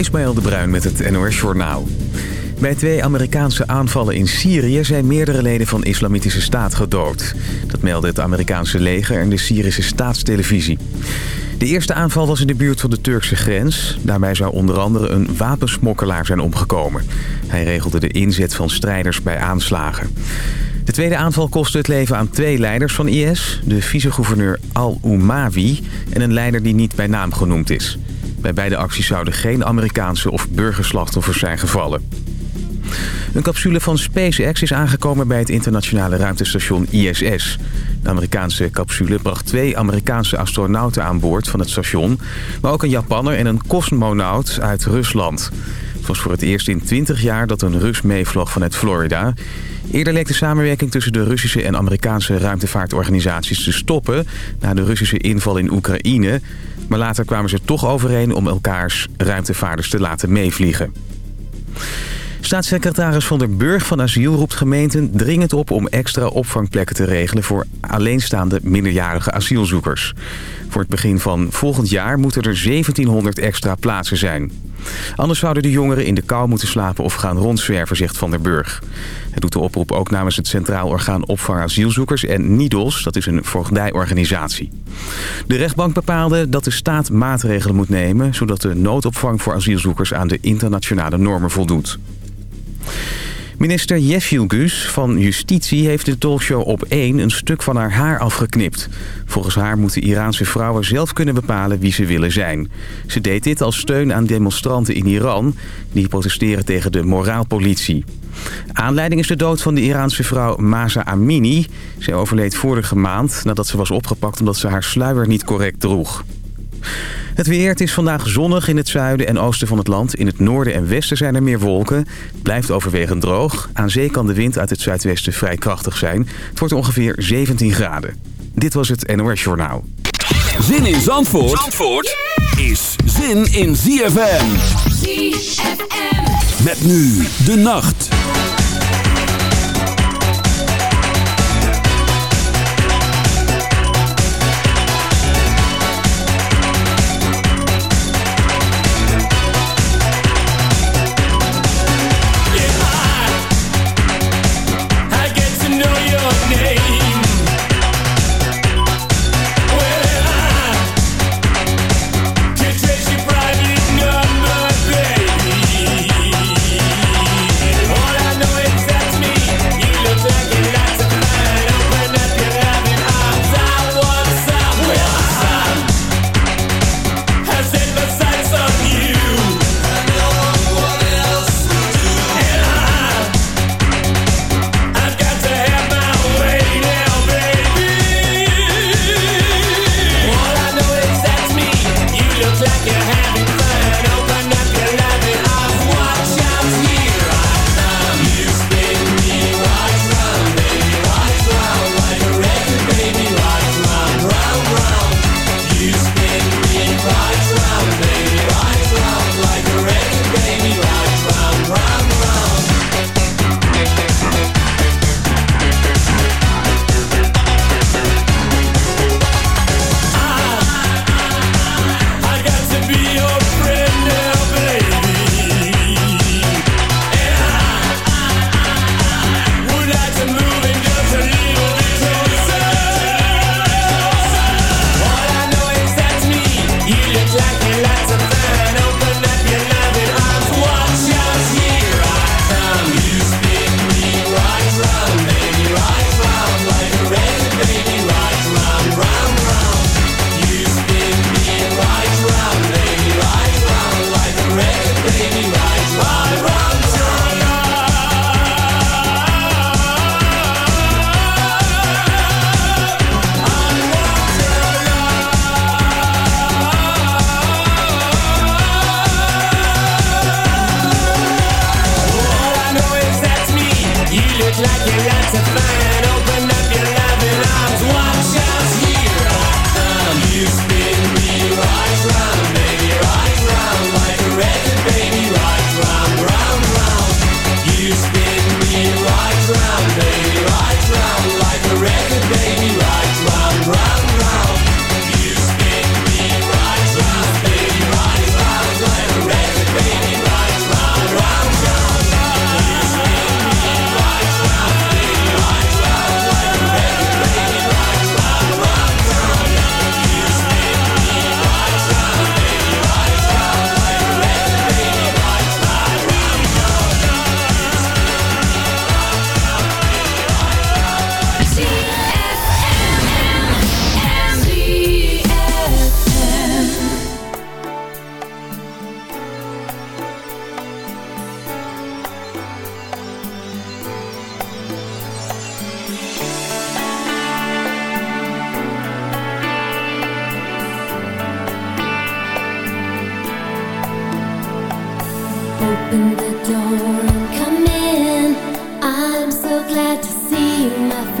Ismaël de Bruin met het NOS Journaal. Bij twee Amerikaanse aanvallen in Syrië zijn meerdere leden van Islamitische Staat gedood. Dat meldde het Amerikaanse leger en de Syrische staatstelevisie. De eerste aanval was in de buurt van de Turkse grens. Daarbij zou onder andere een wapensmokkelaar zijn omgekomen. Hij regelde de inzet van strijders bij aanslagen. De tweede aanval kostte het leven aan twee leiders van IS. De vicegouverneur Al-Umawi en een leider die niet bij naam genoemd is. Bij beide acties zouden geen Amerikaanse of burgerslachtoffers zijn gevallen. Een capsule van SpaceX is aangekomen bij het internationale ruimtestation ISS. De Amerikaanse capsule bracht twee Amerikaanse astronauten aan boord van het station... maar ook een Japanner en een cosmonaut uit Rusland. Het was voor het eerst in 20 jaar dat een Rus meevloog vanuit Florida. Eerder leek de samenwerking tussen de Russische en Amerikaanse ruimtevaartorganisaties te stoppen... na de Russische inval in Oekraïne... Maar later kwamen ze toch overeen om elkaars ruimtevaarders te laten meevliegen. Staatssecretaris Van der Burg van Asiel roept gemeenten dringend op om extra opvangplekken te regelen voor alleenstaande minderjarige asielzoekers. Voor het begin van volgend jaar moeten er 1700 extra plaatsen zijn. Anders zouden de jongeren in de kou moeten slapen of gaan rondzwerven, zegt Van der Burg. Hij doet de oproep ook namens het Centraal Orgaan Opvang Asielzoekers en NIDOS, dat is een voogdijorganisatie. De rechtbank bepaalde dat de staat maatregelen moet nemen... zodat de noodopvang voor asielzoekers aan de internationale normen voldoet. Minister Gus van Justitie heeft de talkshow op 1 een stuk van haar haar afgeknipt. Volgens haar moeten Iraanse vrouwen zelf kunnen bepalen wie ze willen zijn. Ze deed dit als steun aan demonstranten in Iran... die protesteren tegen de moraalpolitie. Aanleiding is de dood van de Iraanse vrouw Masa Amini. Zij overleed vorige maand nadat ze was opgepakt omdat ze haar sluier niet correct droeg. Het weer, het is vandaag zonnig in het zuiden en oosten van het land. In het noorden en westen zijn er meer wolken. Het blijft overwegend droog. Aan zee kan de wind uit het zuidwesten vrij krachtig zijn. Het wordt ongeveer 17 graden. Dit was het NOS Journaal. Zin in Zandvoort, Zandvoort is zin in ZFM. ZFM. Met nu de nacht.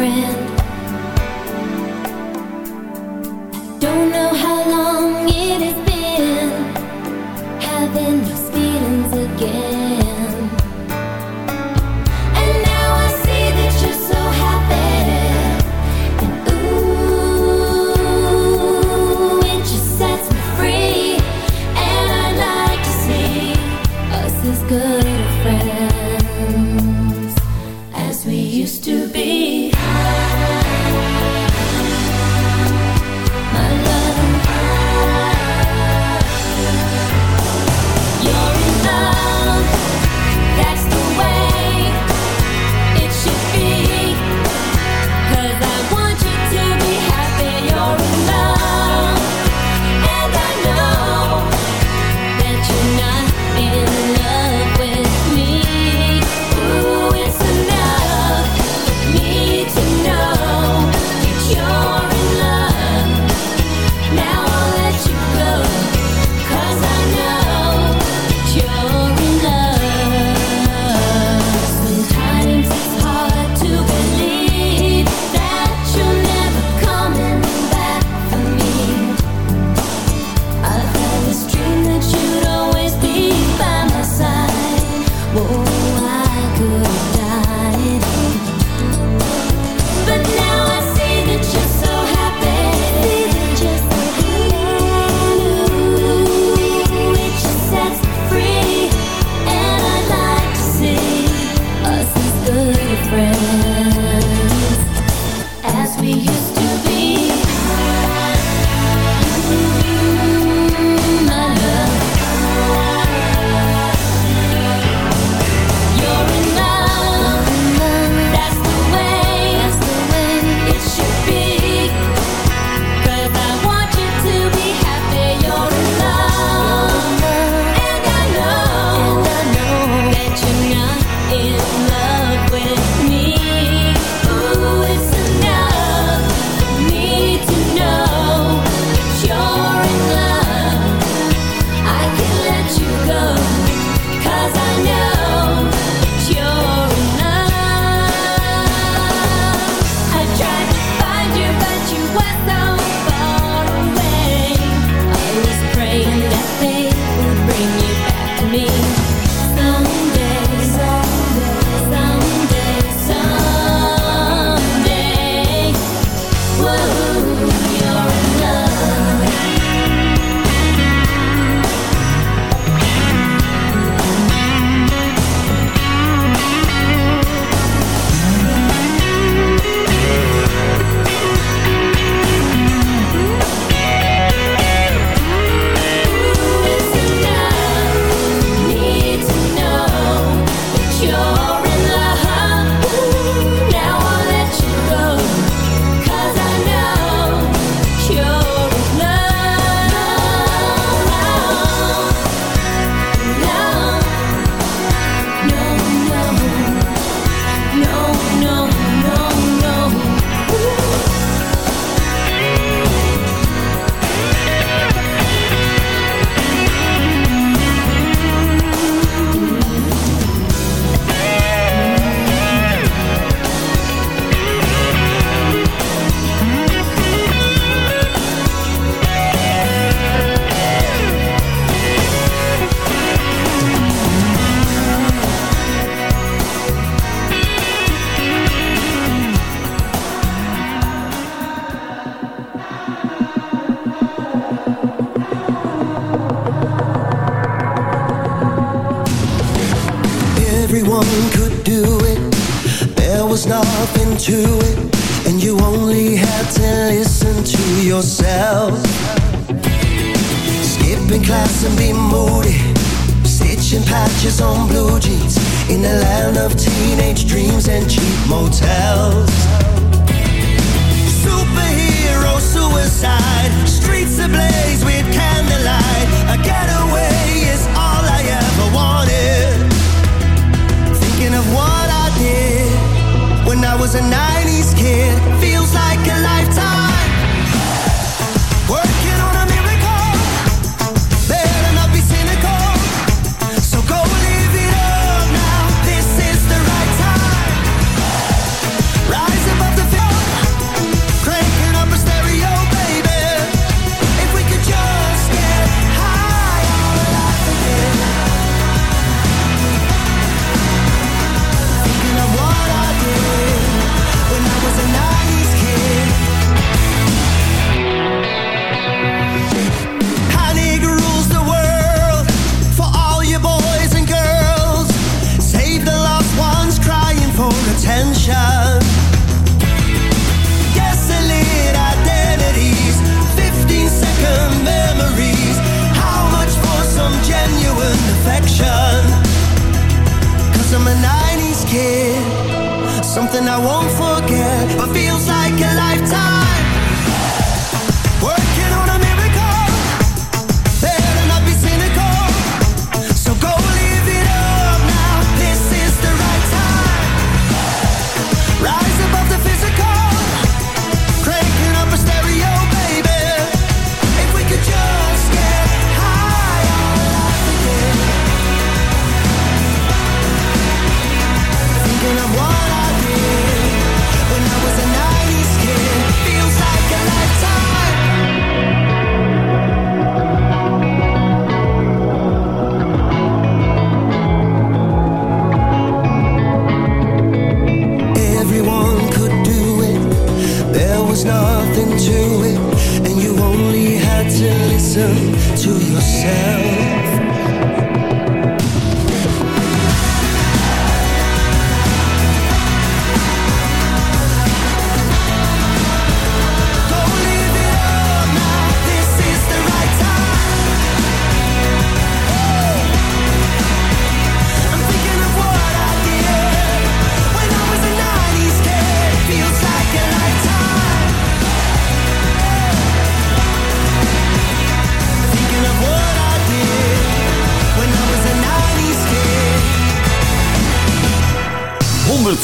Friend.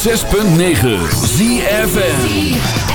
106.9 ZFM.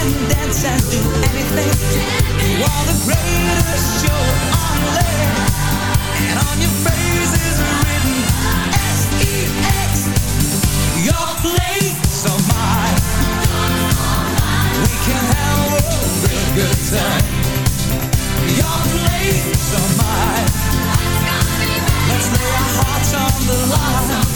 and dance and do anything. You are the greatest show on land, and on your face is written S-E-X. Your place or mine. We can have a real good time. Your place or mine. Let's lay our hearts on the line.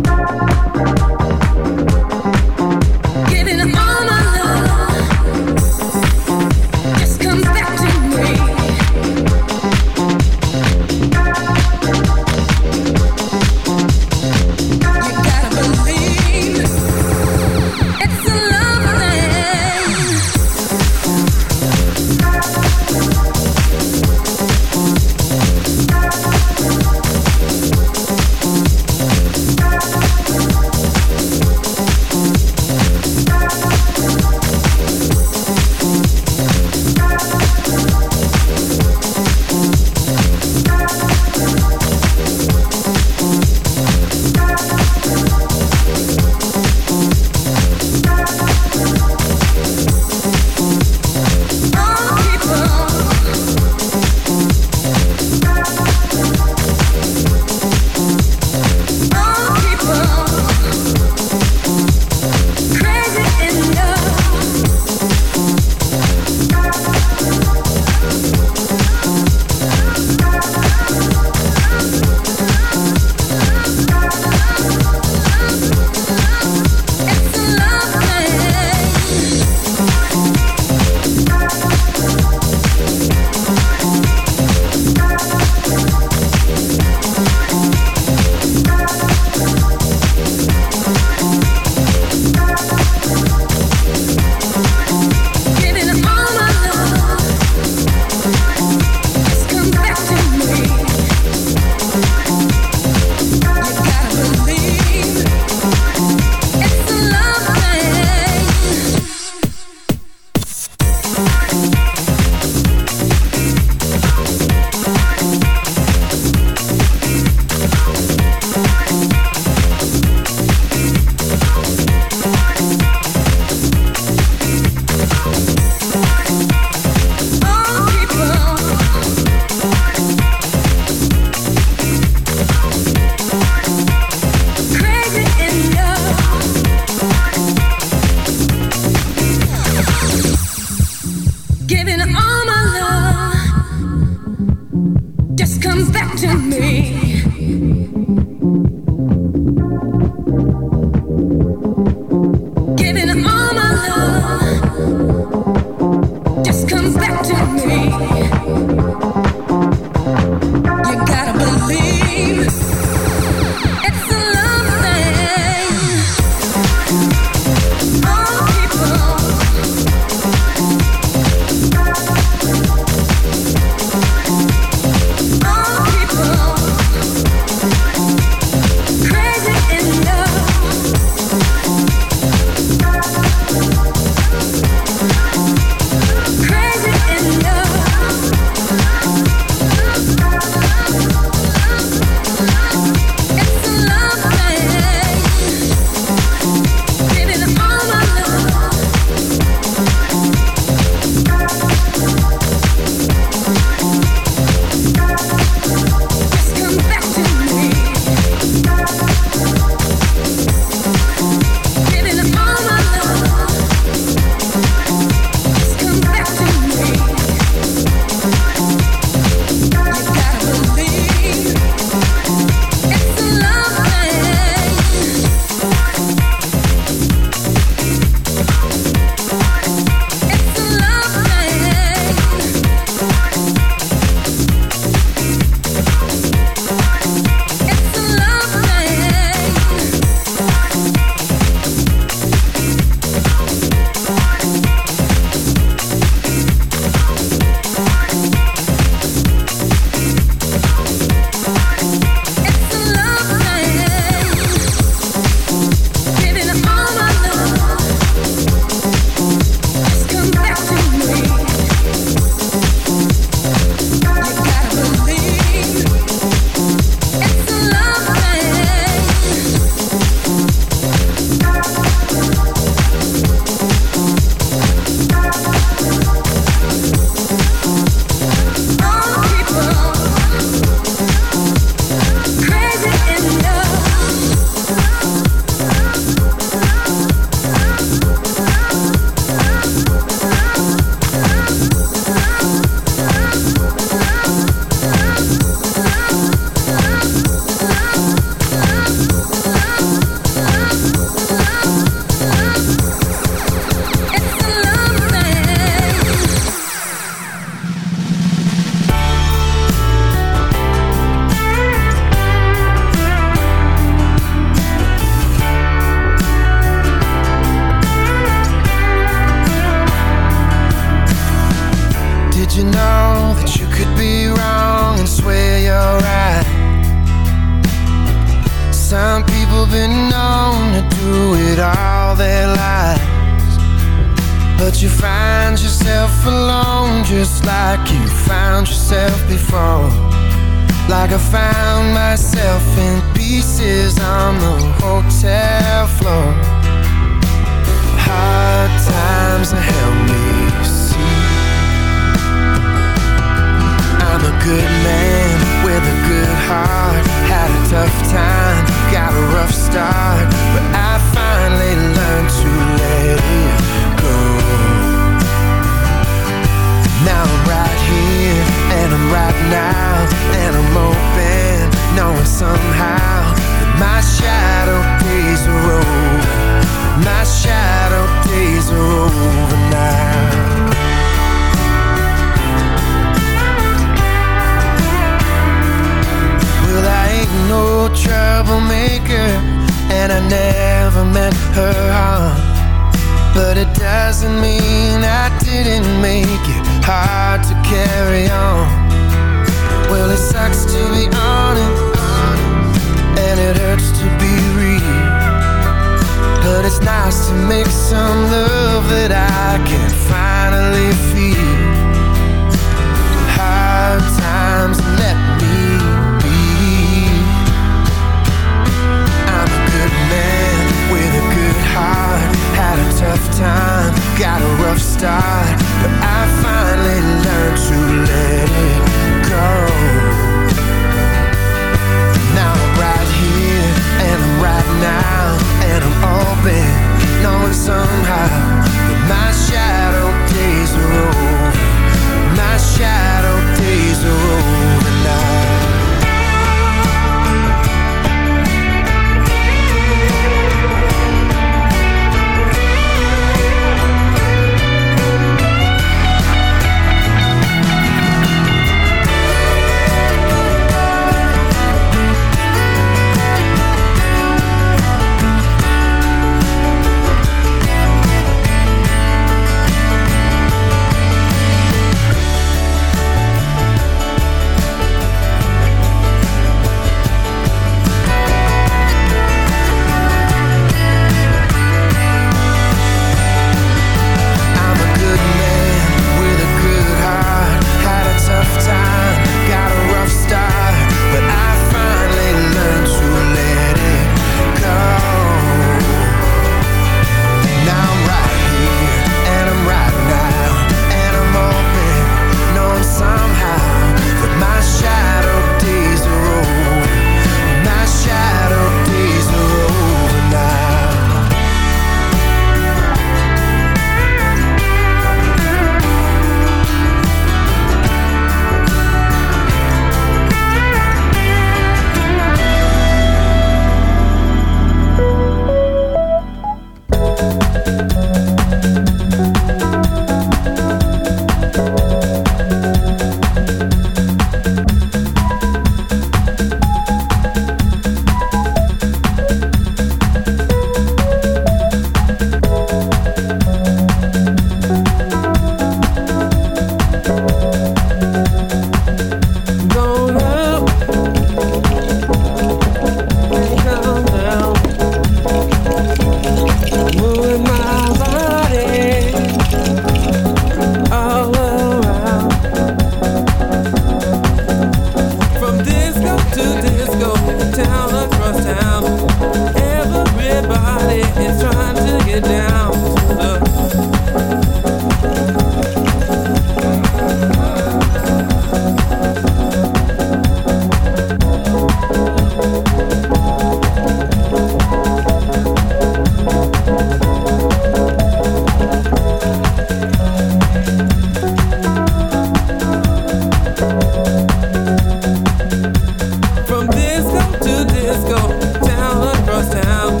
Francisco, town town.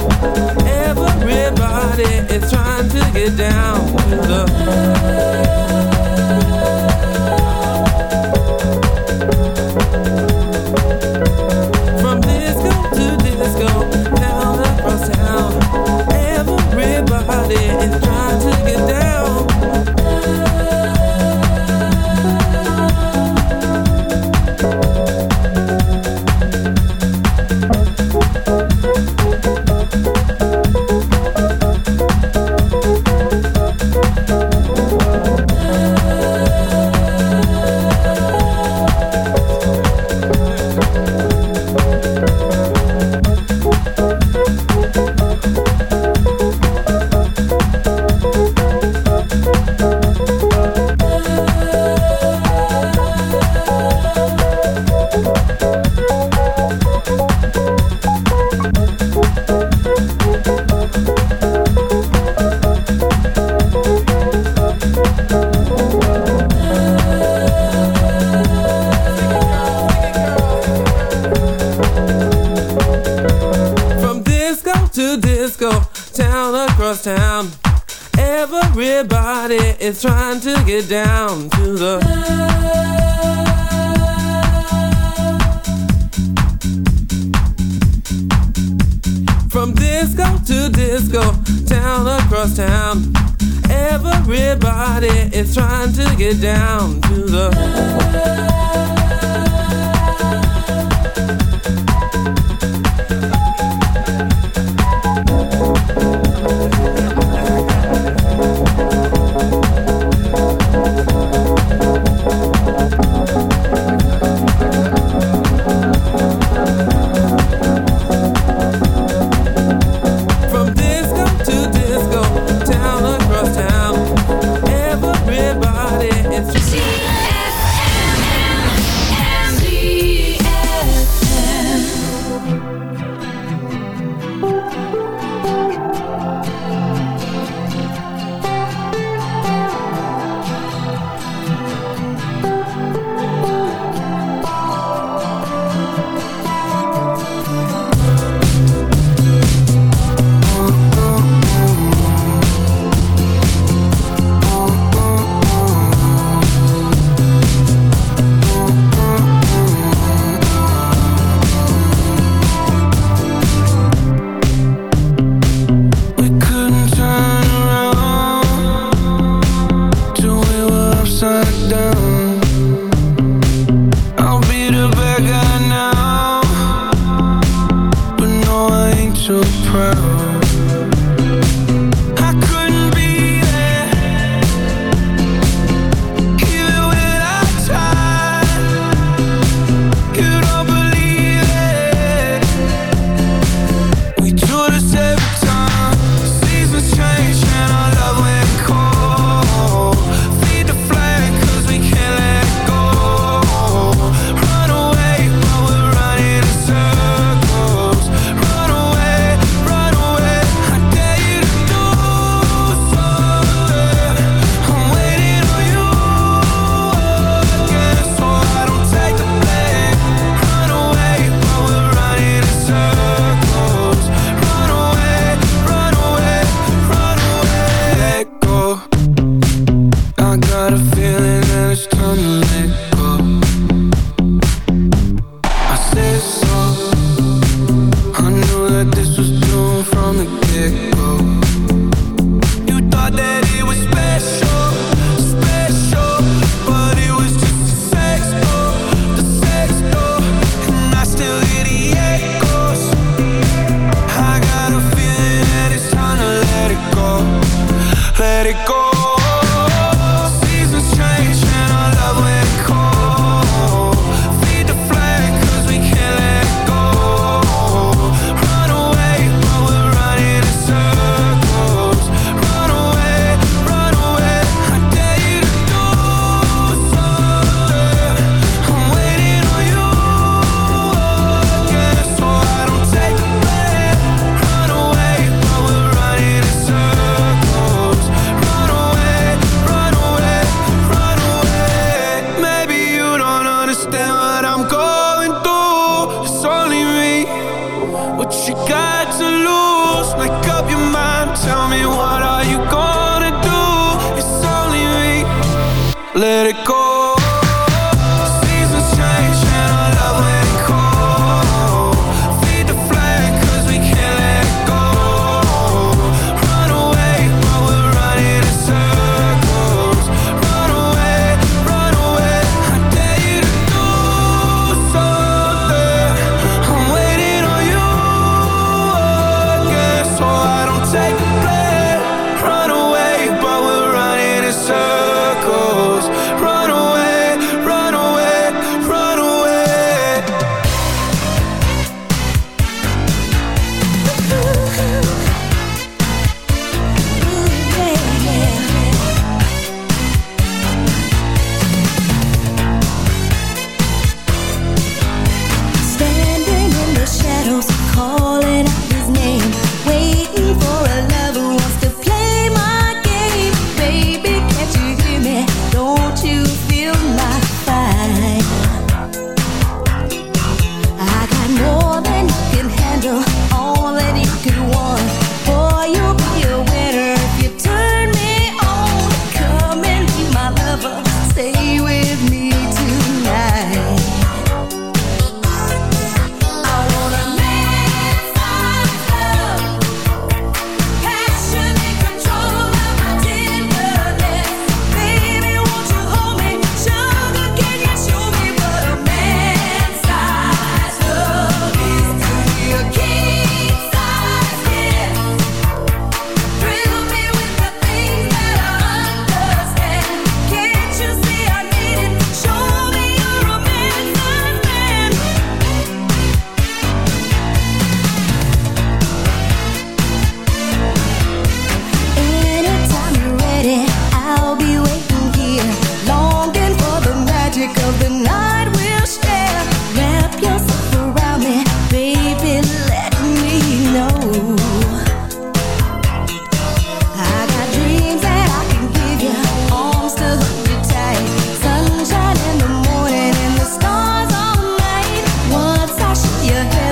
Everybody is trying to get down. The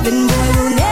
driving, boy, we'll never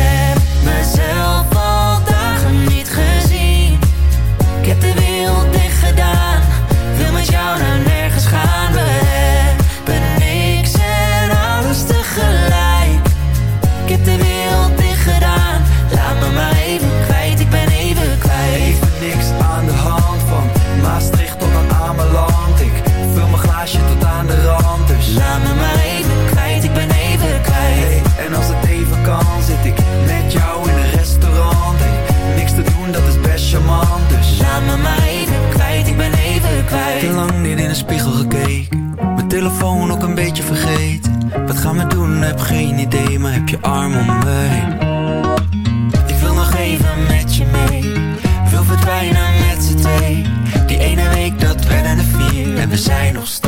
geen idee, maar heb je arm om me. Ik wil nog even met je mee, wil verdwijnen met z'n twee. Die ene week dat werden de vier en we zijn nog steeds.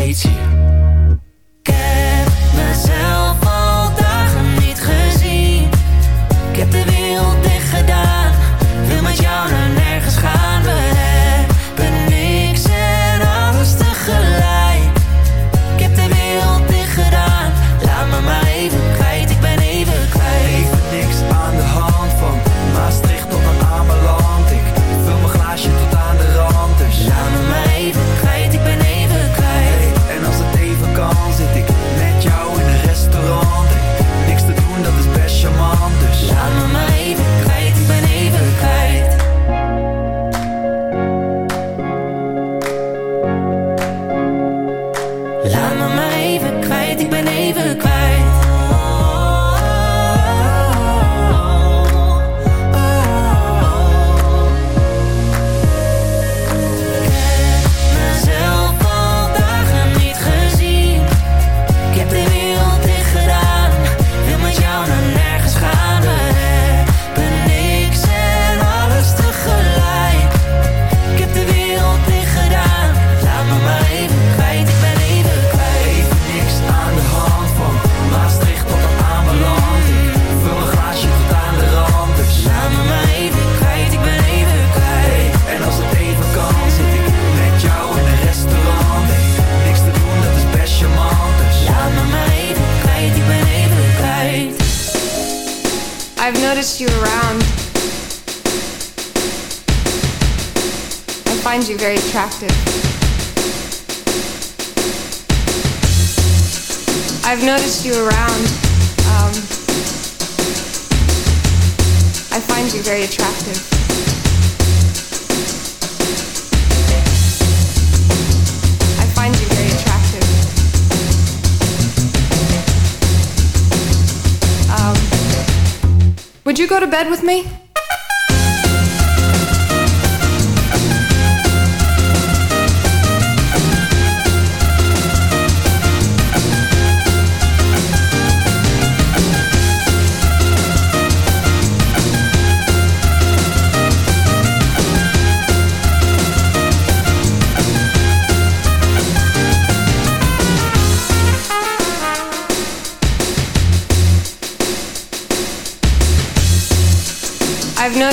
go to bed with me?